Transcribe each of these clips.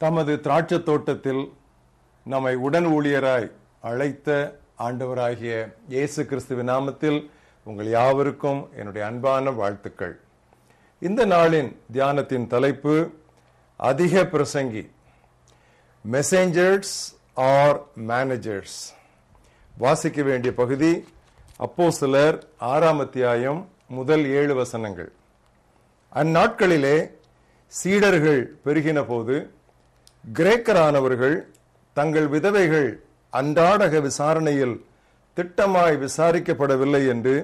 தமது திராட்சத் தோட்டத்தில் நம்மை உடன் ஊழியராய் அழைத்த ஆண்டவராகிய இயேசு கிறிஸ்துவின் நாமத்தில் உங்கள் யாவருக்கும் என்னுடைய அன்பான வாழ்த்துக்கள். இந்த நாளின் தியானத்தின் தலைப்பு அதிக பிரசங்கி. மெசேஞ்சர்ஸ் ஆர் மேனேஜர்ஸ் வாசிக்க வேண்டிய பகுதி அப்போ சிலர் ஆறாம் அத்தியாயம் முதல் ஏழு வசனங்கள். அந்நாட்களிலே சீடர்கள் பெருகின போது கிரேக்கரானவர்கள் தங்கள் விதவைகள் அன்றாடக விசாரணையில் திட்டமாய் விசாரிக்கப்படவில்லை என்று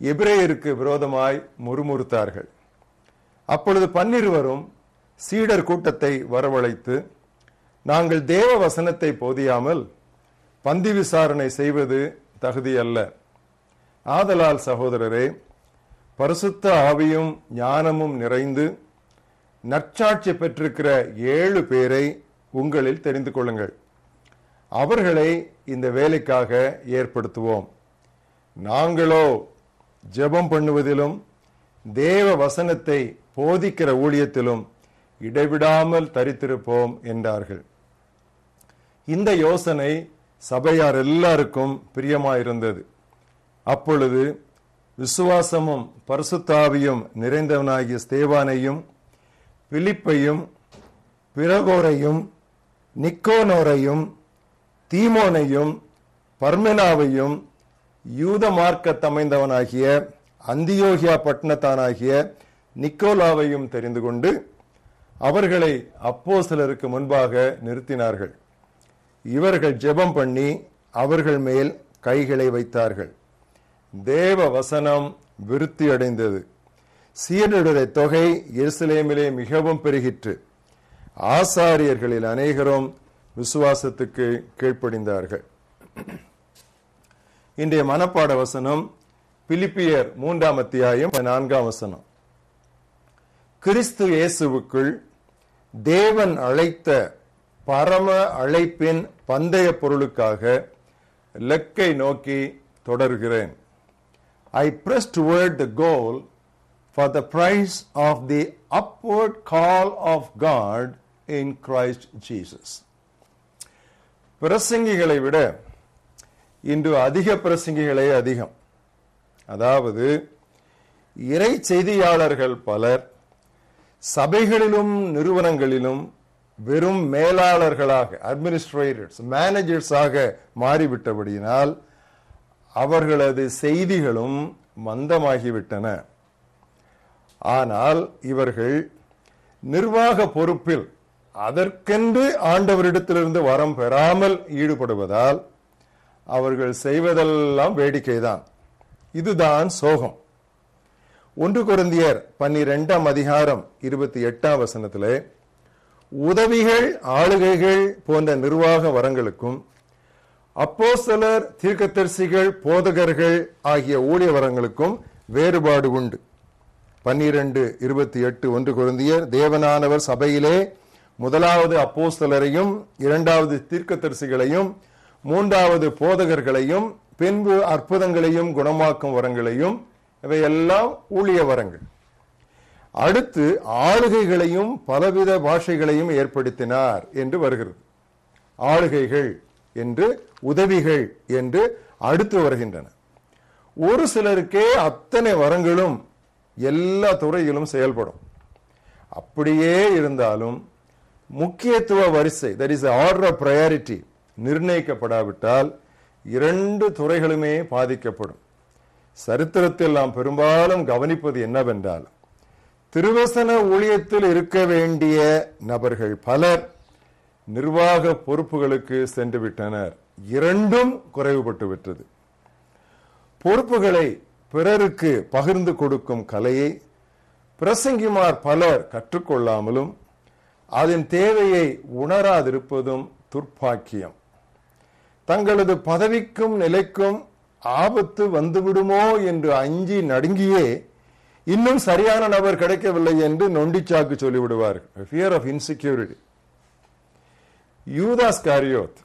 எபிரேயருக்கு விரோதமாய் முறுமுறுத்தார்கள். அப்பொழுது பன்னிருவரும் சீடர் கூட்டத்தை வரவழைத்து நாங்கள் தேவ வசனத்தை போதியாமல் பந்தி விசாரணை செய்வது தகுதியல்ல. ஆதலால் சகோதரரே பரிசுத்த ஆவியும் ஞானமும் நிறைந்து நற்சாட்சி பெற்றிருக்கிற ஏழு பேரை உங்களில் தெரிந்து கொள்ளுங்கள். அவர்களை இந்த வேலைக்காக ஏற்படுத்துவோம். நாங்களோ ஜெபம் பண்ணுவதிலும் தேவ வசனத்தை போதிக்கிற ஊழியத்திலும் இடைவிடாமல் தரித்திருப்போம் என்றார்கள். இந்த யோசனை சபையார் எல்லாருக்கும் பிரியமாயிருந்தது. அப்பொழுது விசுவாசமும் பரிசுத்தாவியும் நிறைந்தவனாகிய ஸ்தேவானையும் பிலிப்பையும் பிரகோரையும் நிக்கோனோரையும் தீமோனையும் பர்மெனாவையும் யூத மார்க்கத்தமைந்தவனாகிய அந்தியோகியா பட்டணத்தானாகிய நிக்கோலாவையும் தெரிந்து கொண்டு அவர்களை அப்போ சிலருக்கு முன்பாக நிறுத்தினார்கள். இவர்கள் ஜெபம் பண்ணி அவர்கள் மேல் கைகளை வைத்தார்கள். தேவ வசனம் விருத்தி அடைந்தது சீடருடைய தொகை எருசலேமிலே மிகவும் பெருகிற்று. ஆசாரியர்களில் அநேகரும் விசுவாசத்துக்கு கீழ்ப்படிந்தார்கள். இன்றைய மனப்பாட வசனம் பிலிப்பியர் மூன்றாம் அத்தியாயம் நான்காம் வசனம். கிறிஸ்து இயேசுவுக்குள் தேவன் அழைத்த பரம அழைப்பின் பந்தய பொருளுக்காக லெக்கை நோக்கி தொடர்கிறேன். I press toward the goal for the prize of the upward call of God in Christ Jesus பிரசங்கிகளை விட இன்று அதிக பிரசங்கிகளே அதிகம். அதாவது இறை செய்தியாளர்கள் பலர் சபைகளிலும் நிறுவனங்களிலும் வெறும் மேலாளர்களாக அட்மினிஸ்ட்ரேட்டர்ஸ் மேனேஜர்ஸாக மாறிவிட்டபடியினால் அவர்களது செய்திகளும் மந்தமாகிவிட்டன. ஆனால் இவர்கள் நிர்வாக பொறுப்பில் அதற்கென்று ஆண்டவரிடத்திலிருந்து வரம் பெறாமல் ஈடுபடுவதால் அவர்கள் செய்வதெல்லாம் வேடிக்கைதான். இதுதான் சோகம். ஒன்று குருந்தியர் பன்னிரெண்டாம் அதிகாரம் இருபத்தி எட்டாம் வசனத்திலே உதவிகள் ஆளுகைகள் போன்ற நிர்வாக வரங்களுக்கும் அப்போ சிலர் தீர்க்கதரிசிகள் போதகர்கள் ஆகிய ஊழிய வரங்களுக்கும் வேறுபாடு உண்டு. பன்னிரண்டு இருபத்தி எட்டு ஒன்று குழந்தையர் தேவனானவர் சபையிலே முதலாவது அப்போஸ்தலரையும் இரண்டாவது தீர்க்கதரிசிகளையும் மூன்றாவது போதகர்களையும் பின்பு அற்புதங்களையும் குணமாக்கும் வரங்களையும் இவையெல்லாம் ஊழிய வரங்கள். அடுத்து ஆளுகைகளையும் பலவித பாஷைகளையும் ஏற்படுத்தினார் என்று வருகிறது. ஆளுகைகள் என்று உதவிகள் என்று அடுத்து வருகின்றன. ஒரு சிலருக்கே அத்தனை வரங்களும் எல்லா துறைகளும் செயல்படும். அப்படியே இருந்தாலும் முக்கியத்துவ வரிசை that is order of priority நிர்ணயிக்கப்படாவிட்டால் இரண்டு துறைகளுமே பாதிக்கப்படும். சரித்திரத்தில் நாம் பெரும்பாலும் கவனிப்பது என்னவென்றால் திருவசன ஊழியத்தில் இருக்க வேண்டிய நபர்கள் பலர் நிர்வாக பொறுப்புகளுக்கு சென்றுவிட்டனர். இரண்டும் குறைவுபட்டு விட்டது பொறுப்புகளை பிறருக்கு பகிர்ந்து கொடுக்கும் கலையை பிரசங்கிமார் பலர் கற்றுக்கொள்ளாமலும் அதன் தேவையை உணராதிருப்பதும் துர்ப்பாக்கியம். தங்களது பதவிக்கும் நிலைக்கும் ஆபத்து வந்துவிடுமோ என்று அஞ்சி நடுங்கியே இன்னும் சரியான நபர் கிடைக்கவில்லை என்று நொண்டிச்சாக்கு சொல்லிவிடுவார்கள். ஃபியர் ஆஃப் இன்செக்யூரிட்டி யூதாஸ் காரியோத்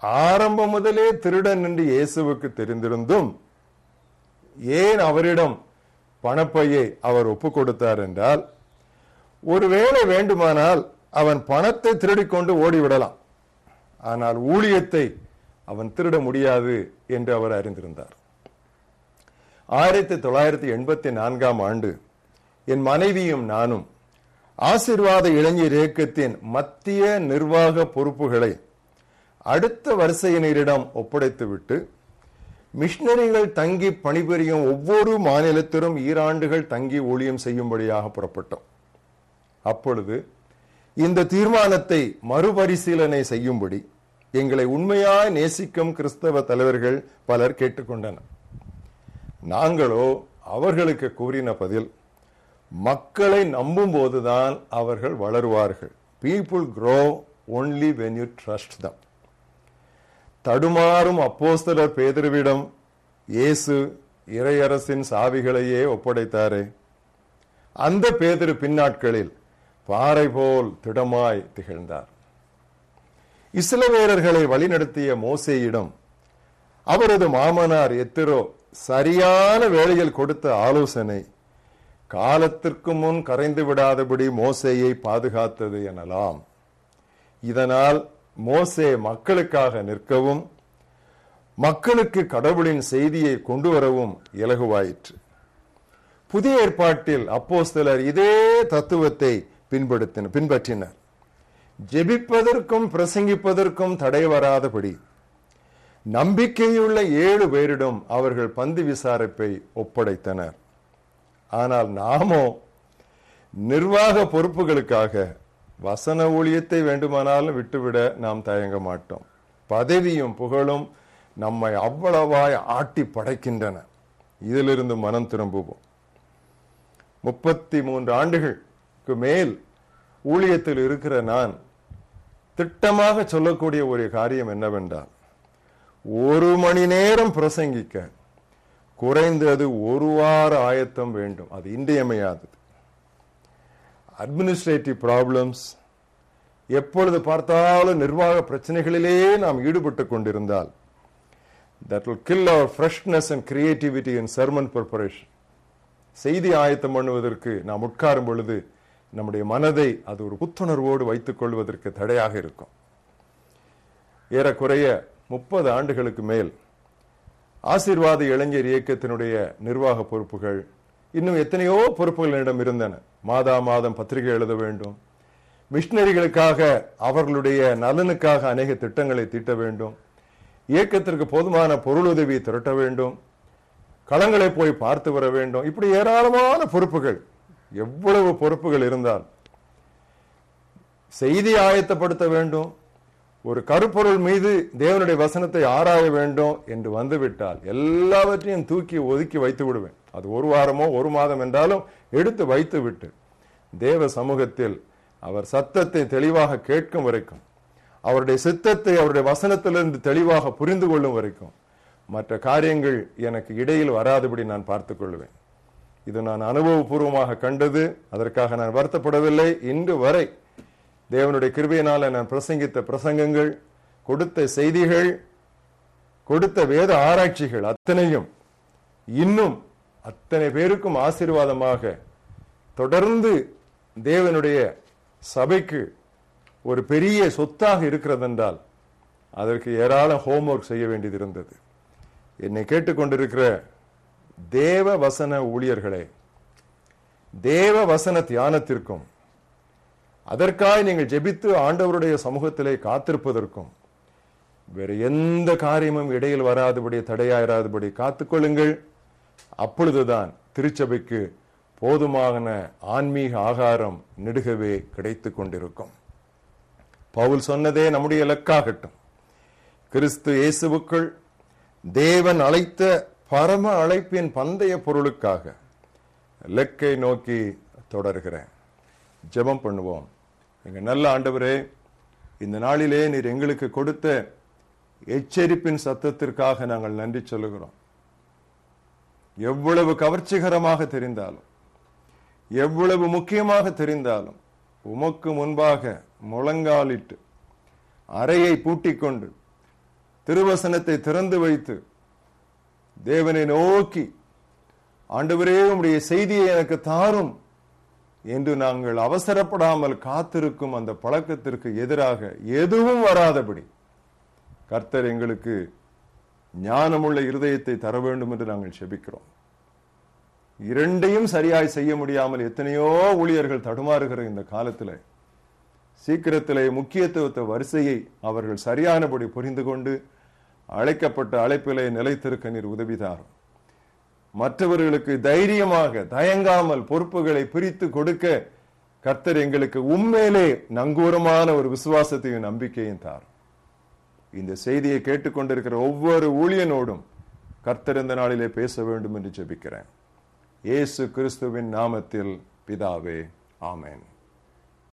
ஆரம்பம் முதலே திருடன் என்று இயேசுவுக்கு தெரிந்திருந்தும் ஏன் அவரிடம் பணப்பையை அவர் ஒப்பு கொடுத்தார் என்றால் ஒருவேளை வேண்டுமானால் அவன் பணத்தை திருடிக்கொண்டு ஓடிவிடலாம். ஆனால் ஊழியத்தை அவன் திருட முடியாது என்று அவர் அறிந்திருந்தார். ஆயிரத்தி தொள்ளாயிரத்தி எண்பத்தி நான்காம் ஆண்டு என் மனைவியும் நானும் ஆசிர்வாத இளைஞர் இயக்கத்தின் மத்திய நிர்வாக பொறுப்புகளை அடுத்த வரிசையினரிடம் ஒப்படைத்துவிட்டு மிஷினரிகள் தங்கி பணிபுரியும் ஒவ்வொரு மாநிலத்திலும் ஈராண்டுகள் தங்கி ஊழியம் செய்யும்படியாக புறப்பட்டோம். அப்பொழுது இந்த தீர்மானத்தை மறுபரிசீலனை செய்யும்படி எங்களை உண்மையாய் நேசிக்கும் கிறிஸ்தவ தலைவர்கள் பலர் கேட்டுக்கொண்டனர். நாங்களோ அவர்களுக்கு கூறின பதில் மக்களை நம்பும் போதுதான் அவர்கள் வளருவார்கள். People grow only when you trust தான் தடுமாறும் அப்போஸ்தலர் பேதிருவிடம் இயேசு இறையரசின் சாவிகளையே ஒப்படைத்தாரே. அந்த பேதிரு பின்னாட்களில் பாறை போல் திடமாய் திகழ்ந்தார். இஸ்லவேரர்களை வழிநடத்திய மோசேயிடம் அவரது மாமனார் எத்திரோ சரியான வேளையில் கொடுத்த ஆலோசனை காலத்திற்கு முன் கரைந்து விடாதபடி மோசையை பாதுகாத்தது எனலாம். இதனால் மோசே மக்களுக்காக நிற்கவும் மக்களுக்கு கடவுளின் செய்தியை கொண்டு வரவும் இலகுவாயிற்று. புதிய ஏற்பாட்டில் அப்போஸ்தலர் இதே தத்துவத்தை பின்படுத்தின பின்பற்றினர். ஜெபிப்பதற்கும் பிரசங்கிப்பதற்கும் தடை வராதபடி நம்பிக்கையுள்ள ஏழு பேரிடம் அவர்கள் பந்து விசாரிப்பை ஒப்படைத்தனர். ஆனால் நாமோ நிர்வாக பொறுப்புகளுக்காக வசன ஊழியத்தை வேண்டுமானாலும் விட்டுவிட நாம் தயங்க மாட்டோம். பதவியும் புகழும் நம்மை அவ்வளவாய் ஆட்டி படைக்கின்றன. இதிலிருந்து மனம் திரும்புவோம். முப்பத்தி மூன்று ஆண்டுகளுக்கு மேல் ஊழியத்தில் இருக்கிற நான் திட்டமாக சொல்லக்கூடிய ஒரு காரியம் என்னவென்றால் ஒரு மணி நேரம் பிரசங்கிக்க குறைந்தது ஒரு வார ஆயத்தம் வேண்டும். அது இன்றியமையாதது. அட்மினிஸ்ட்ரேட்டிவ் ப்ராப்ளம்ஸ் எப்பொழுது பார்த்தாலும் நிர்வாக பிரச்சனைகளிலே நாம் ஈடுபட்டு கொண்டிருந்தால் that will kill our freshness and creativity in sermon preparation செய்தி ஆயத்தம் பண்ணுவதற்கு நாம் உட்காரும் பொழுது நம்முடைய மனதை அது ஒரு புத்துணர்வோடு வைத்துக் கொள்வதற்கு தடையாக இருக்கும். ஏறக்குறைய முப்பது ஆண்டுகளுக்கு மேல் ஆசீர்வாத இளைஞர் இயக்கத்தினுடைய நிர்வாக பொறுப்புகள் இன்னும் எத்தனையோ பொறுப்புகள் என்னிடம் இருந்தன. மாதா மாதம் பத்திரிகை எழுத வேண்டும். மிஷினரிகளுக்காக அவர்களுடைய நலனுக்காக அநேக திட்டங்களை தீட்ட வேண்டும். இயக்கத்திற்கு போதுமான பொருளுதவி திரட்ட வேண்டும். களங்களை போய் பார்த்து வர வேண்டும். இப்படி ஏராளமான பொறுப்புகள் எவ்வளவு பொறுப்புகள் இருந்தால் செய்தி ஆயத்தப்படுத்த வேண்டும். ஒரு கருப்பொருள் மீது தேவனுடைய வசனத்தை ஆராய வேண்டும் என்று வந்துவிட்டால் எல்லாவற்றையும் தூக்கி ஒதுக்கி வைத்து விடுவேன். அது ஒரு வாரமோ ஒரு மாதம் என்றாலும் எடுத்து வைத்து விட்டு தேவ சமூகத்தில் அவர் சத்தத்தை தெளிவாக கேட்கும் வரைக்கும் அவருடைய சித்தத்தை அவருடைய வசனத்திலிருந்து தெளிவாக புரிந்து கொள்ளும் வரைக்கும் மற்ற காரியங்கள் எனக்கு இடையில் வராதபடி நான் பார்த்து கொள்வேன். இது நான் அனுபவபூர்வமாக கண்டது அதற்காக நான் வருத்தப்படவில்லை. இன்று வரை தேவனுடைய கிருபையினால நான் பிரசங்கித்த பிரசங்கங்கள் கொடுத்த செய்திகள் கொடுத்த வேத ஆராய்ச்சிகள் அத்தனையும் இன்னும் அத்தனை பேருக்கும் ஆசீர்வாதமாக தொடர்ந்து தேவனுடைய சபைக்கு ஒரு பெரிய சொத்தாக இருக்கிறதென்றால் அதற்கு ஏராளம் ஹோம்ஒர்க் செய்ய வேண்டியது இருந்தது. என்னை கேட்டுக்கொண்டிருக்கிற தேவ வசன ஊழியர்களே தேவ வசன தியானத்திற்கும் அதற்காக நீங்கள் ஜெபித்து ஆண்டவருடைய சமூகத்திலே காத்திருப்பதற்கும் வேற எந்த காரியமும் இடையில் வராதபடி தடையாயிராதபடி காத்துக்கொள்ளுங்கள். அப்பொழுதுதான் திருச்சபைக்கு போதுமான ஆன்மீக ஆகாரம் நெடுகவே கிடைத்து கொண்டிருக்கும். பவுல் சொன்னதே நம்முடைய இலக்காகட்டும் கிறிஸ்து இயேசுவுக்குள் தேவன் அழைத்த பரம அழைப்பின் பந்தய பொருளுக்காக லெக்கை நோக்கி தொடர்கிறேன். ஜெபம் பண்ணுவோம். எங்கள் நல்ல ஆண்டவரே இந்த நாளிலே நீர் எங்களுக்கு கொடுத்த எச்சரிப்பின் சத்தத்திற்காக நாங்கள் நன்றி சொல்லுகிறோம். எவ்வளவு கவர்ச்சிகரமாக தெரிந்தாலும் எவ்வளவு முக்கியமாக தெரிந்தாலும் உமக்கு முன்பாக முழங்காலிட்டு அறையை பூட்டிக்கொண்டு திருவசனத்தை திறந்து வைத்து தேவனை நோக்கி ஆண்டவரே உடைய செய்தியை எனக்கு தாரும் என்று நாங்கள் அவசரப்படாமல் காத்திருக்கும் அந்த பழக்கத்திற்கு எதிராக எதுவும் வராதபடி கர்த்தர் எங்களுக்கு ஞானமுள்ள இருதயத்தை தர வேண்டும் என்று நாங்கள் செபிக்கிறோம். இரண்டையும் சரியாய் செய்ய முடியாமல் எத்தனையோ ஊழியர்கள் தடுமாறுகிற இந்த காலத்தில் சீக்கிரத்திலே முக்கியத்துவத்த வரிசையை அவர்கள் சரியானபடி புரிந்து கொண்டு அழைக்கப்பட்ட அழைப்பிலே நிலைத்திருக்க நீர் உதவிதாரும். மற்றவர்களுக்கு தைரியமாக தயங்காமல் பொறுப்புகளை பிரித்து கொடுக்க கர்த்தர் எங்களுக்கு உண்மையிலே நங்கூரமான ஒரு விசுவாசத்தையும் நம்பிக்கையும் தார் இந்த செய்தியை கேட்டுக்கொண்டிருக்கிற ஒவ்வொரு ஊழியனோடும் கர்த்தர் இந்த நாளிலே பேச வேண்டும் என்று ஜெபிக்கிறேன். இயேசு கிறிஸ்துவின் நாமத்தில் பிதாவே ஆமேன்.